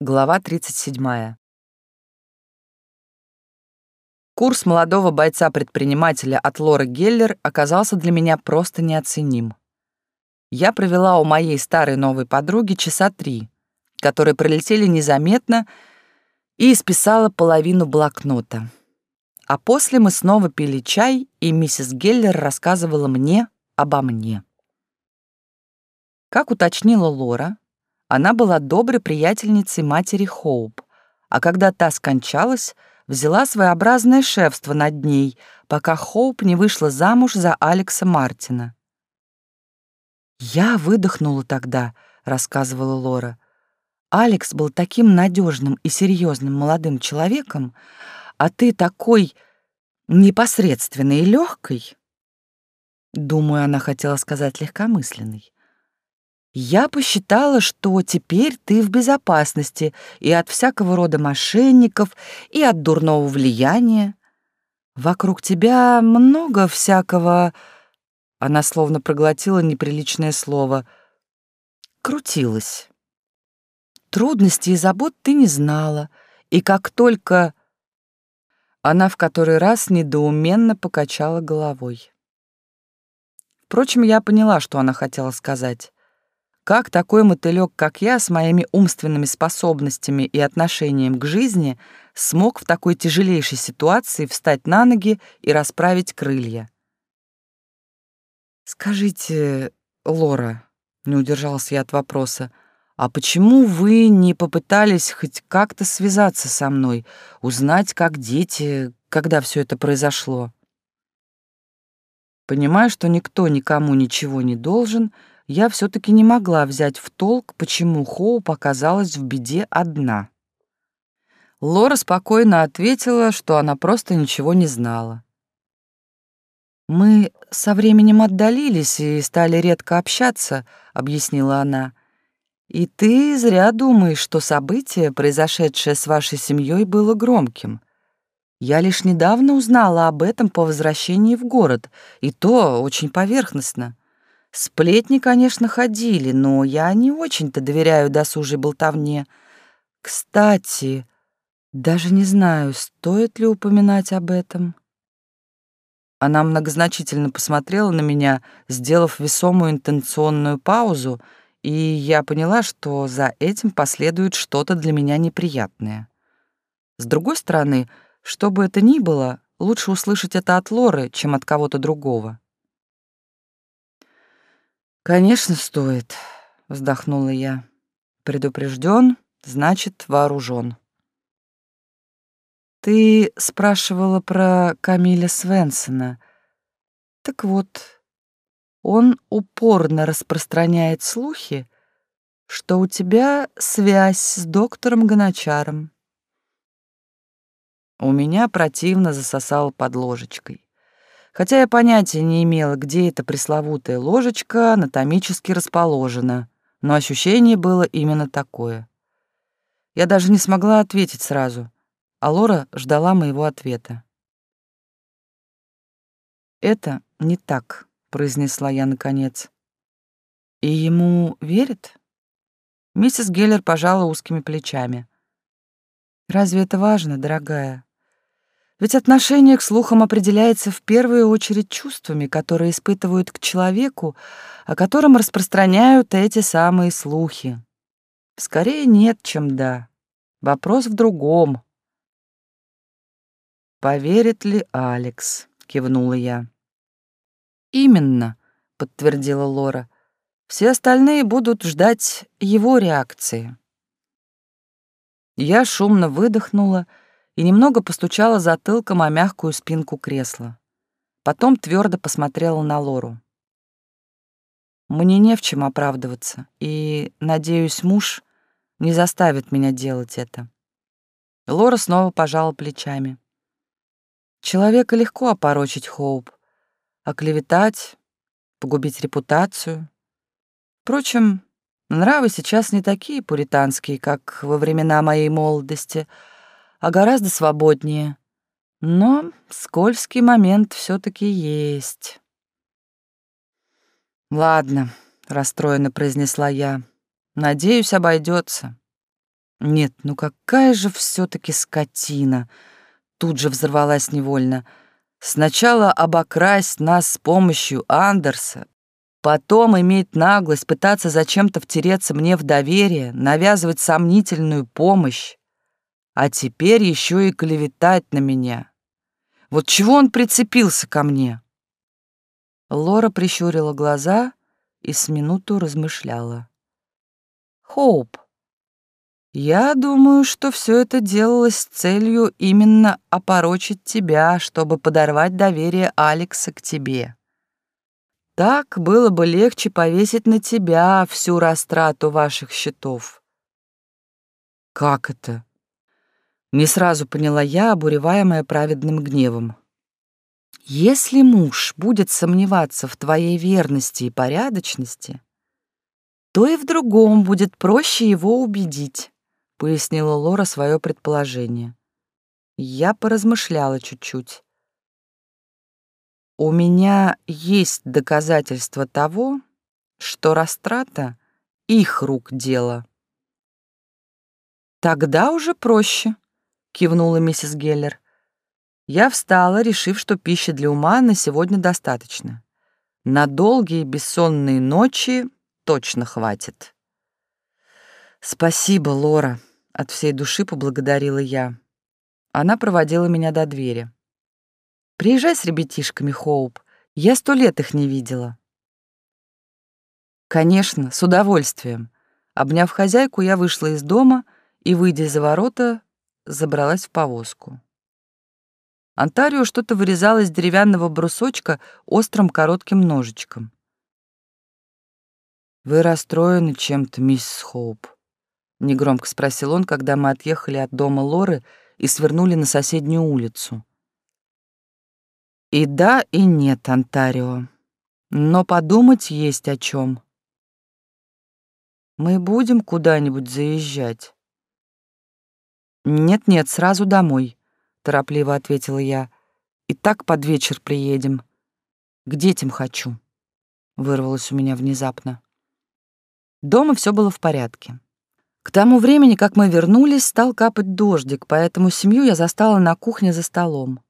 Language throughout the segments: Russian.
Глава 37. Курс молодого бойца-предпринимателя от Лоры Геллер оказался для меня просто неоценим. Я провела у моей старой новой подруги часа три, которые пролетели незаметно, и исписала половину блокнота. А после мы снова пили чай, и миссис Геллер рассказывала мне обо мне. Как уточнила Лора, она была доброй приятельницей матери Хоуп, а когда та скончалась, взяла своеобразное шефство над ней, пока Хоуп не вышла замуж за Алекса Мартина. «Я выдохнула тогда», — рассказывала Лора. «Алекс был таким надежным и серьезным молодым человеком, а ты такой непосредственной и легкой». Думаю, она хотела сказать легкомысленный. Я посчитала, что теперь ты в безопасности и от всякого рода мошенников, и от дурного влияния. Вокруг тебя много всякого... Она словно проглотила неприличное слово. Крутилась. Трудностей и забот ты не знала, и как только... Она в который раз недоуменно покачала головой. Впрочем, я поняла, что она хотела сказать. Как такой мотылёк, как я, с моими умственными способностями и отношением к жизни, смог в такой тяжелейшей ситуации встать на ноги и расправить крылья? «Скажите, Лора», — не удержался я от вопроса, «а почему вы не попытались хоть как-то связаться со мной, узнать, как дети, когда все это произошло?» Понимая, что никто никому ничего не должен, — я все-таки не могла взять в толк, почему Хоуп оказалась в беде одна. Лора спокойно ответила, что она просто ничего не знала. «Мы со временем отдалились и стали редко общаться», — объяснила она. «И ты зря думаешь, что событие, произошедшее с вашей семьей, было громким. Я лишь недавно узнала об этом по возвращении в город, и то очень поверхностно. Сплетни, конечно, ходили, но я не очень-то доверяю досужей болтовне. Кстати, даже не знаю, стоит ли упоминать об этом. Она многозначительно посмотрела на меня, сделав весомую интенционную паузу, и я поняла, что за этим последует что-то для меня неприятное. С другой стороны, что бы это ни было, лучше услышать это от Лоры, чем от кого-то другого. «Конечно, стоит», — вздохнула я. «Предупрежден, значит, вооружен». «Ты спрашивала про Камиля Свенсона. Так вот, он упорно распространяет слухи, что у тебя связь с доктором Гоночаром». У меня противно засосал под ложечкой хотя я понятия не имела, где эта пресловутая ложечка анатомически расположена, но ощущение было именно такое. Я даже не смогла ответить сразу, а Лора ждала моего ответа. «Это не так», — произнесла я наконец. «И ему верит?» Миссис Геллер пожала узкими плечами. «Разве это важно, дорогая?» Ведь отношение к слухам определяется в первую очередь чувствами, которые испытывают к человеку, о котором распространяют эти самые слухи. Скорее нет, чем да. Вопрос в другом. «Поверит ли Алекс?» — кивнула я. «Именно», — подтвердила Лора. «Все остальные будут ждать его реакции». Я шумно выдохнула и немного постучала затылком о мягкую спинку кресла. Потом твердо посмотрела на Лору. Мне не в чем оправдываться, и, надеюсь, муж не заставит меня делать это. Лора снова пожала плечами. Человека легко опорочить, Хоуп, оклеветать, погубить репутацию. Впрочем, нравы сейчас не такие пуританские, как во времена моей молодости — а гораздо свободнее. Но скользкий момент все таки есть. «Ладно», — расстроенно произнесла я. «Надеюсь, обойдется. Нет, ну какая же все таки скотина! Тут же взорвалась невольно. Сначала обокрасть нас с помощью Андерса, потом иметь наглость пытаться зачем-то втереться мне в доверие, навязывать сомнительную помощь, а теперь еще и клеветать на меня. Вот чего он прицепился ко мне? Лора прищурила глаза и с минуту размышляла. Хоуп, я думаю, что все это делалось с целью именно опорочить тебя, чтобы подорвать доверие Алекса к тебе. Так было бы легче повесить на тебя всю растрату ваших счетов. Как это? Не сразу поняла я, обуреваемая праведным гневом. Если муж будет сомневаться в твоей верности и порядочности, то и в другом будет проще его убедить пояснила Лора свое предположение. Я поразмышляла чуть-чуть. У меня есть доказательства того, что растрата — их рук дело. Тогда уже проще, кивнула миссис Геллер. Я встала, решив, что пищи для ума на сегодня достаточно. На долгие бессонные ночи точно хватит. Спасибо, Лора, от всей души поблагодарила я. Она проводила меня до двери. «Приезжай с ребятишками, Хоуп. Я сто лет их не видела». «Конечно, с удовольствием». Обняв хозяйку, я вышла из дома и, выйдя за ворота, забралась в повозку. Антарио что-то вырезал из деревянного брусочка острым коротким ножичком. «Вы расстроены чем-то, мисс Хоуп?» — негромко спросил он, когда мы отъехали от дома Лоры и свернули на соседнюю улицу. «И да, и нет, Онтарио. Но подумать есть о чем. Мы будем куда-нибудь заезжать?» «Нет-нет, сразу домой», — торопливо ответила я. «И так под вечер приедем. К детям хочу», — вырвалось у меня внезапно. Дома все было в порядке. К тому времени, как мы вернулись, стал капать дождик, поэтому семью я застала на кухне за столом.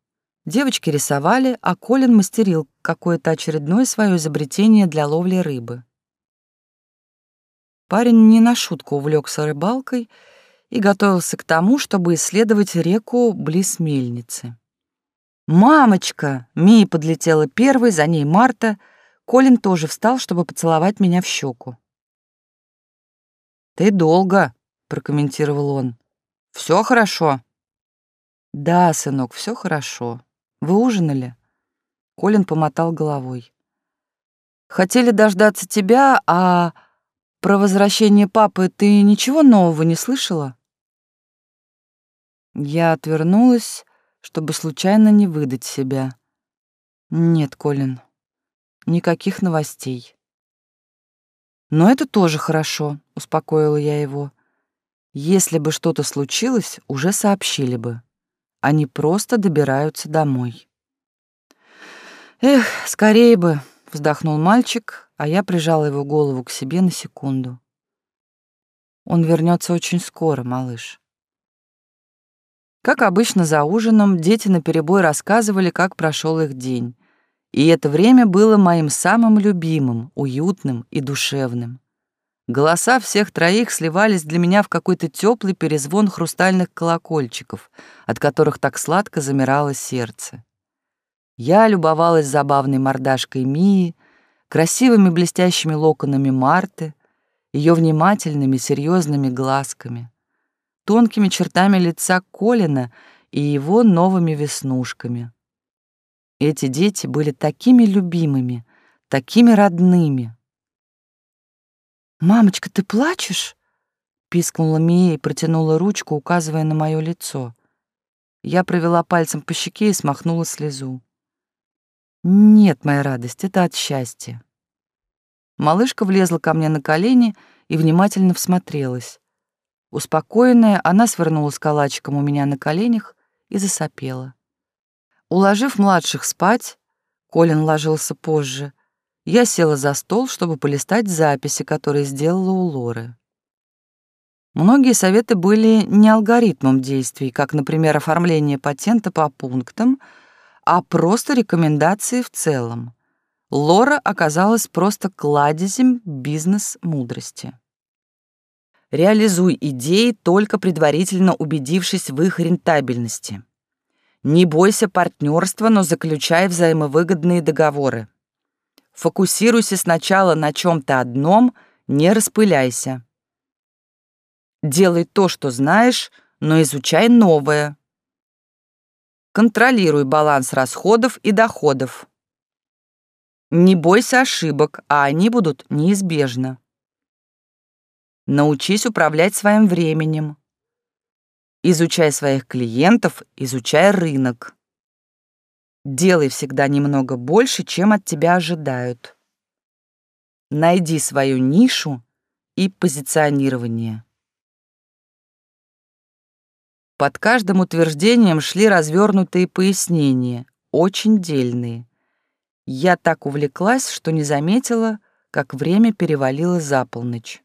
Девочки рисовали, а Колин мастерил какое-то очередное свое изобретение для ловли рыбы. Парень не на шутку увлекся рыбалкой и готовился к тому, чтобы исследовать реку близ мельницы. «Мамочка!» — Мия подлетела первой, за ней Марта. Колин тоже встал, чтобы поцеловать меня в щеку. «Ты долго», — прокомментировал он. Все хорошо?» «Да, сынок, все хорошо. Вы ужинали?» Колин помотал головой. «Хотели дождаться тебя, а про возвращение папы ты ничего нового не слышала?» Я отвернулась, чтобы случайно не выдать себя. «Нет, Колин, никаких новостей». «Но это тоже хорошо», — успокоила я его. «Если бы что-то случилось, уже сообщили бы. Они просто добираются домой». «Эх, скорее бы», — вздохнул мальчик, а я прижала его голову к себе на секунду. «Он вернется очень скоро, малыш». Как обычно за ужином, дети наперебой рассказывали, как прошел их день. И это время было моим самым любимым, уютным и душевным. Голоса всех троих сливались для меня в какой-то теплый перезвон хрустальных колокольчиков, от которых так сладко замирало сердце. Я любовалась забавной мордашкой Мии, красивыми блестящими локонами Марты, ее внимательными серьезными глазками, тонкими чертами лица Колина и его новыми веснушками — эти дети были такими любимыми, такими родными. «Мамочка, ты плачешь?» — пискнула Мия и протянула ручку, указывая на мое лицо. Я провела пальцем по щеке и смахнула слезу. «Нет, моя радость, это от счастья». Малышка влезла ко мне на колени и внимательно всмотрелась. Успокоенная, она свернулась калачиком у меня на коленях и засопела. Уложив младших спать, Колин ложился позже, я села за стол, чтобы полистать записи, которые сделала у Лоры. Многие советы были не алгоритмом действий, как, например, оформление патента по пунктам, а просто рекомендации в целом. Лора оказалась просто кладезем бизнес-мудрости. Реализуй идеи, только предварительно убедившись в их рентабельности. Не бойся партнерства, но заключай взаимовыгодные договоры. Фокусируйся сначала на чем-то одном, не распыляйся. Делай то, что знаешь, но изучай новое. Контролируй баланс расходов и доходов. Не бойся ошибок, а они будут неизбежны. Научись управлять своим временем. Изучай своих клиентов, изучай рынок. Делай всегда немного больше, чем от тебя ожидают. Найди свою нишу и позиционирование. Под каждым утверждением шли развернутые пояснения, очень дельные. Я так увлеклась, что не заметила, как время перевалило за полночь.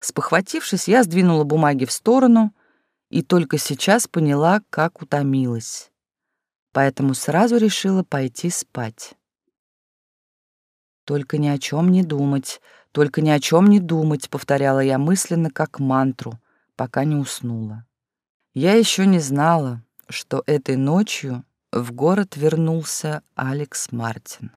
Спохватившись, я сдвинула бумаги в сторону и только сейчас поняла, как утомилась. Поэтому сразу решила пойти спать. «Только ни о чем не думать, только ни о чем не думать», — повторяла я мысленно как мантру, пока не уснула. Я еще не знала, что этой ночью в город вернулся Алекс Мартин.